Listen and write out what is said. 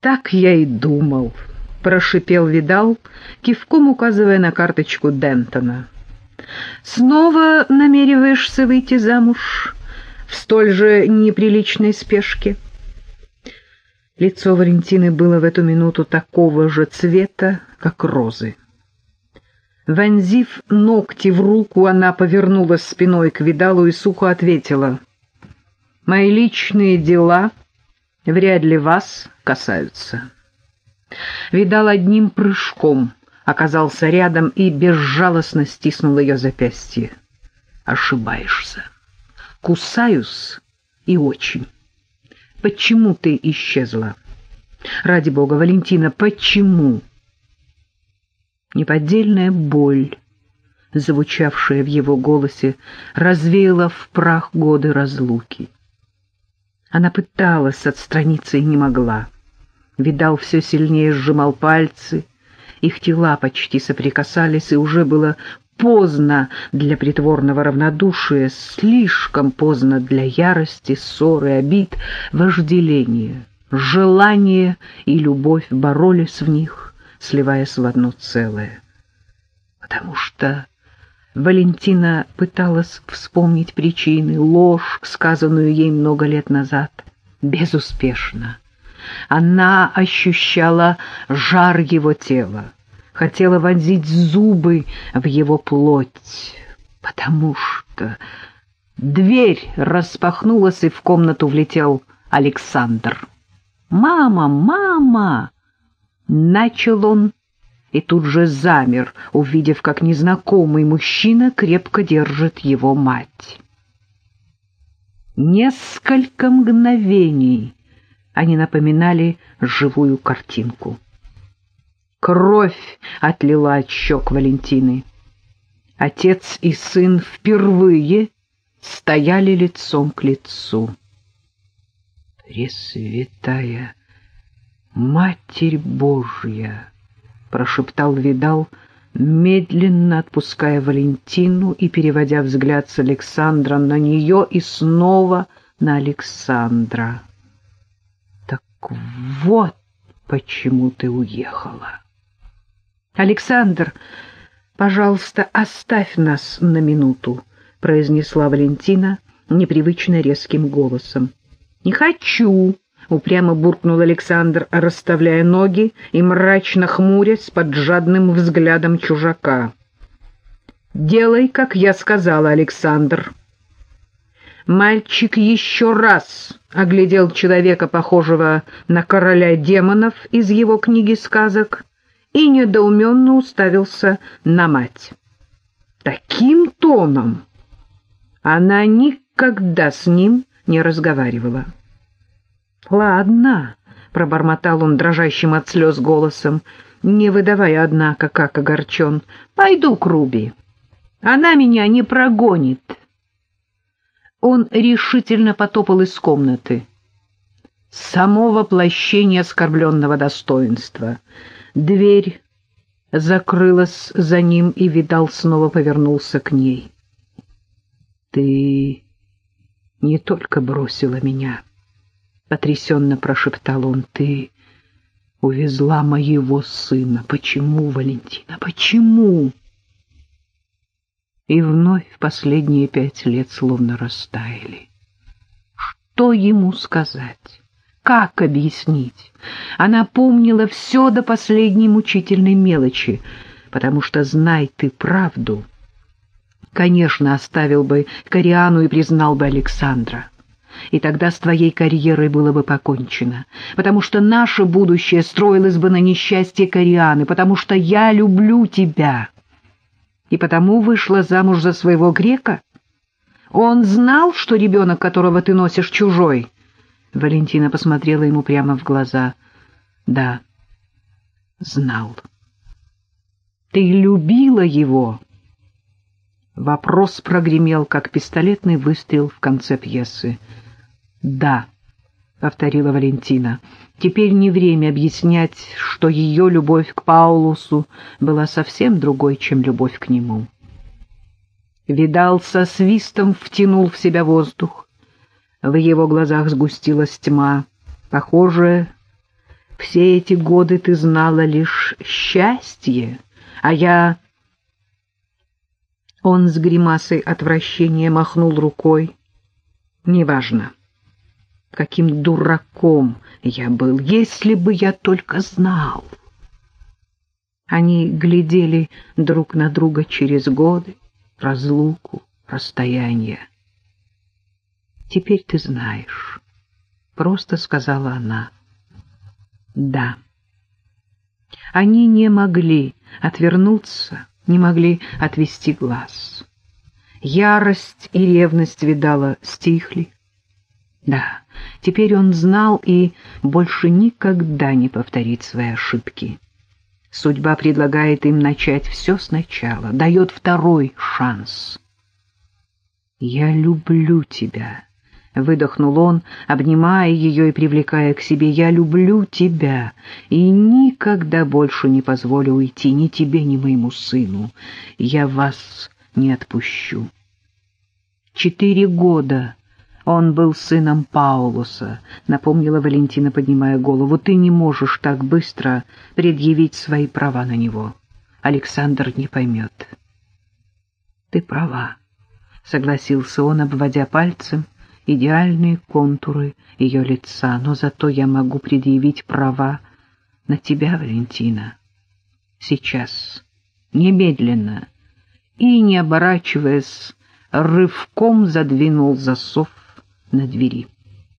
Так я и думал, прошипел Видал, кивком указывая на карточку Дентона. Снова намереваешься выйти замуж в столь же неприличной спешке? Лицо Валентины было в эту минуту такого же цвета, как розы. Вонзив ногти в руку, она повернулась спиной к Видалу и сухо ответила. «Мои личные дела вряд ли вас касаются». Видал одним прыжком, оказался рядом и безжалостно стиснул ее запястье. «Ошибаешься. Кусаюсь и очень. Почему ты исчезла? Ради бога, Валентина, почему?» Неподдельная боль, звучавшая в его голосе, развеяла в прах годы разлуки. Она пыталась отстраниться и не могла. Видал все сильнее сжимал пальцы, их тела почти соприкасались, и уже было поздно для притворного равнодушия, слишком поздно для ярости, ссоры, обид, вожделения. Желание и любовь боролись в них, сливаясь в одно целое. Потому что Валентина пыталась вспомнить причины, ложь, сказанную ей много лет назад, безуспешно. Она ощущала жар его тела, хотела вонзить зубы в его плоть, потому что дверь распахнулась, и в комнату влетел Александр. «Мама, мама!» Начал он и тут же замер, увидев, как незнакомый мужчина крепко держит его мать. Несколько мгновений они напоминали живую картинку. Кровь отлила от щек Валентины. Отец и сын впервые стояли лицом к лицу. Пресвятая «Матерь Божья!» — прошептал Видал, медленно отпуская Валентину и переводя взгляд с Александра на нее и снова на Александра. «Так вот почему ты уехала!» «Александр, пожалуйста, оставь нас на минуту», — произнесла Валентина непривычно резким голосом. «Не хочу!» Упрямо буркнул Александр, расставляя ноги и мрачно хмурясь под жадным взглядом чужака. «Делай, как я сказала, Александр». Мальчик еще раз оглядел человека, похожего на короля демонов из его книги сказок, и недоуменно уставился на мать. Таким тоном она никогда с ним не разговаривала. «Ладно», — пробормотал он дрожащим от слез голосом, не выдавая, однако, как огорчен. «Пойду к Руби. Она меня не прогонит». Он решительно потопал из комнаты. Само воплощение оскорбленного достоинства. Дверь закрылась за ним, и Видал снова повернулся к ней. «Ты не только бросила меня» потрясенно прошептал он. Ты увезла моего сына. Почему, Валентина, почему? И вновь последние пять лет словно растаяли. Что ему сказать? Как объяснить? Она помнила все до последней мучительной мелочи, потому что, знай ты правду, конечно, оставил бы Кориану и признал бы Александра и тогда с твоей карьерой было бы покончено, потому что наше будущее строилось бы на несчастье Корианы, потому что я люблю тебя. И потому вышла замуж за своего грека? Он знал, что ребенок, которого ты носишь, чужой? Валентина посмотрела ему прямо в глаза. Да, знал. Ты любила его? Вопрос прогремел, как пистолетный выстрел в конце пьесы. «Да», — повторила Валентина, — «теперь не время объяснять, что ее любовь к Паулусу была совсем другой, чем любовь к нему». Видал со свистом втянул в себя воздух. В его глазах сгустилась тьма, похожая Все эти годы ты знала лишь счастье, а я... Он с гримасой отвращения махнул рукой. Неважно, каким дураком я был, если бы я только знал. Они глядели друг на друга через годы, разлуку, расстояние. «Теперь ты знаешь», — просто сказала она. «Да». Они не могли отвернуться, не могли отвести глаз. Ярость и ревность, видала, стихли. Да, теперь он знал и больше никогда не повторит свои ошибки. Судьба предлагает им начать все сначала, дает второй шанс. «Я люблю тебя», — выдохнул он, обнимая ее и привлекая к себе. «Я люблю тебя и никогда больше не позволю уйти ни тебе, ни моему сыну. Я вас не отпущу». Четыре года он был сыном Паулуса, напомнила Валентина, поднимая голову. Ты не можешь так быстро предъявить свои права на него. Александр не поймет. Ты права, согласился он, обводя пальцем идеальные контуры ее лица, но зато я могу предъявить права на тебя, Валентина. Сейчас, немедленно, и, не оборачиваясь, рывком задвинул засов на двери.